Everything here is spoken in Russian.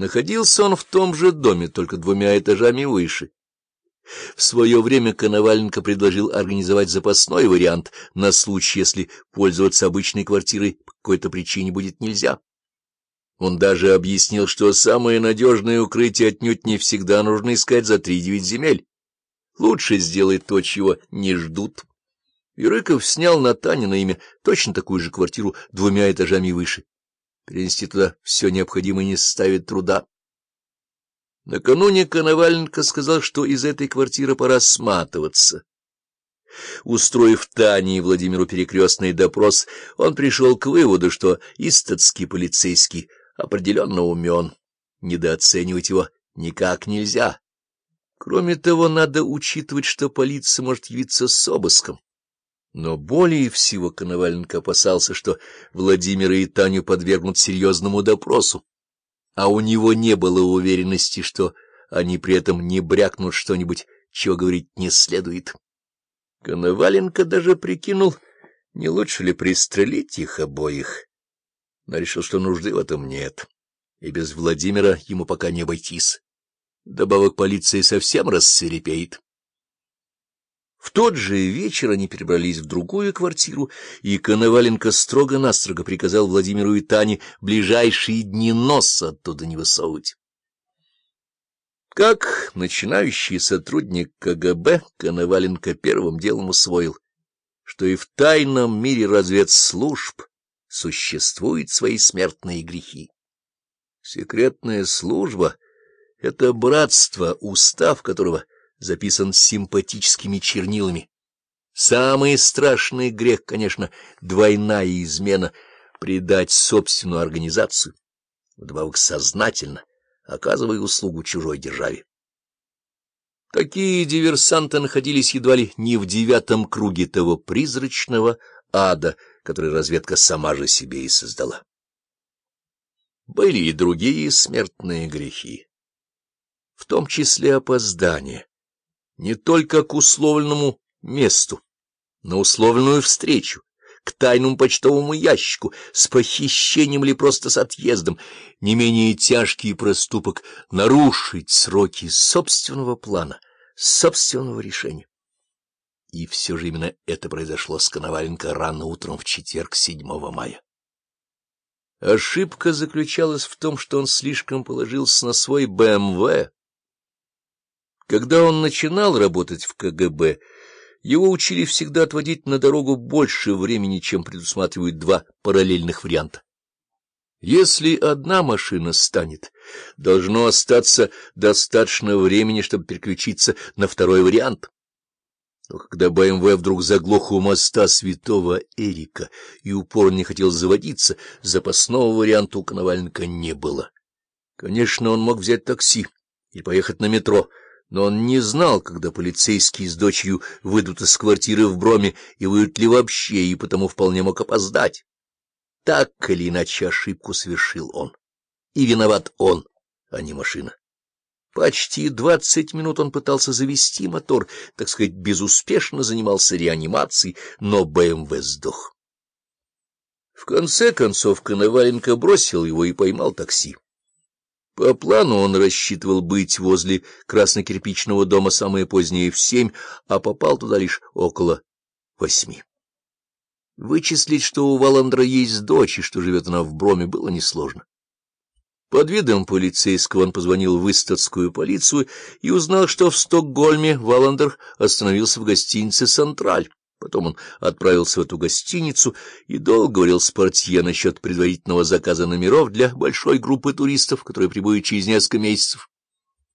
Находился он в том же доме, только двумя этажами выше. В свое время Коноваленко предложил организовать запасной вариант на случай, если пользоваться обычной квартирой по какой-то причине будет нельзя. Он даже объяснил, что самое надежное укрытие отнюдь не всегда нужно искать за три-девять земель. Лучше сделать то, чего не ждут. Юрыков снял на Тане на имя точно такую же квартиру двумя этажами выше. Перенести туда все необходимое не составит труда. Накануне Коноваленко сказал, что из этой квартиры пора сматываться. Устроив Тане и Владимиру перекрестный допрос, он пришел к выводу, что истатский полицейский определенно умен. Недооценивать его никак нельзя. Кроме того, надо учитывать, что полиция может явиться с обыском. Но более всего Коноваленко опасался, что Владимира и Таню подвергнут серьезному допросу а у него не было уверенности, что они при этом не брякнут что-нибудь, чего говорить не следует. Коноваленко даже прикинул, не лучше ли пристрелить их обоих, но решил, что нужды в этом нет, и без Владимира ему пока не обойтись. Добавок полиции совсем рассверепеет. В тот же вечер они перебрались в другую квартиру, и Коноваленко строго-настрого приказал Владимиру и Тане ближайшие дни носа оттуда не высовывать. Как начинающий сотрудник КГБ, Коноваленко первым делом усвоил, что и в тайном мире разведслужб существуют свои смертные грехи. Секретная служба — это братство, устав которого — записан симпатическими чернилами. Самый страшный грех, конечно, двойная измена — предать собственную организацию, вдобавок сознательно, оказывая услугу чужой державе. Такие диверсанты находились едва ли не в девятом круге того призрачного ада, который разведка сама же себе и создала. Были и другие смертные грехи, в том числе опоздание не только к условленному месту, на условленную встречу, к тайному почтовому ящику, с похищением или просто с отъездом, не менее тяжкий проступок — нарушить сроки собственного плана, собственного решения. И все же именно это произошло с Коноваленко рано утром в четверг 7 мая. Ошибка заключалась в том, что он слишком положился на свой БМВ, когда он начинал работать в КГБ, его учили всегда отводить на дорогу больше времени, чем предусматривают два параллельных варианта. Если одна машина станет, должно остаться достаточно времени, чтобы переключиться на второй вариант. Но когда БМВ вдруг заглох у моста святого Эрика и упор не хотел заводиться, запасного варианта у Коноваленко не было. Конечно, он мог взять такси и поехать на метро, но он не знал, когда полицейские с дочерью выйдут из квартиры в Броме и выйдут ли вообще, и потому вполне мог опоздать. Так или иначе ошибку совершил он. И виноват он, а не машина. Почти двадцать минут он пытался завести мотор, так сказать, безуспешно занимался реанимацией, но БМВ сдох. В конце концов Коноваленко бросил его и поймал такси. По плану он рассчитывал быть возле красно-кирпичного дома самое позднее в семь, а попал туда лишь около восьми. Вычислить, что у Валандра есть дочь и что живет она в Броме, было несложно. Под видом полицейского он позвонил в истатскую полицию и узнал, что в Стокгольме Валандер остановился в гостинице «Централь». Потом он отправился в эту гостиницу и долго говорил с портье насчет предварительного заказа номеров для большой группы туристов, которые прибудут через несколько месяцев.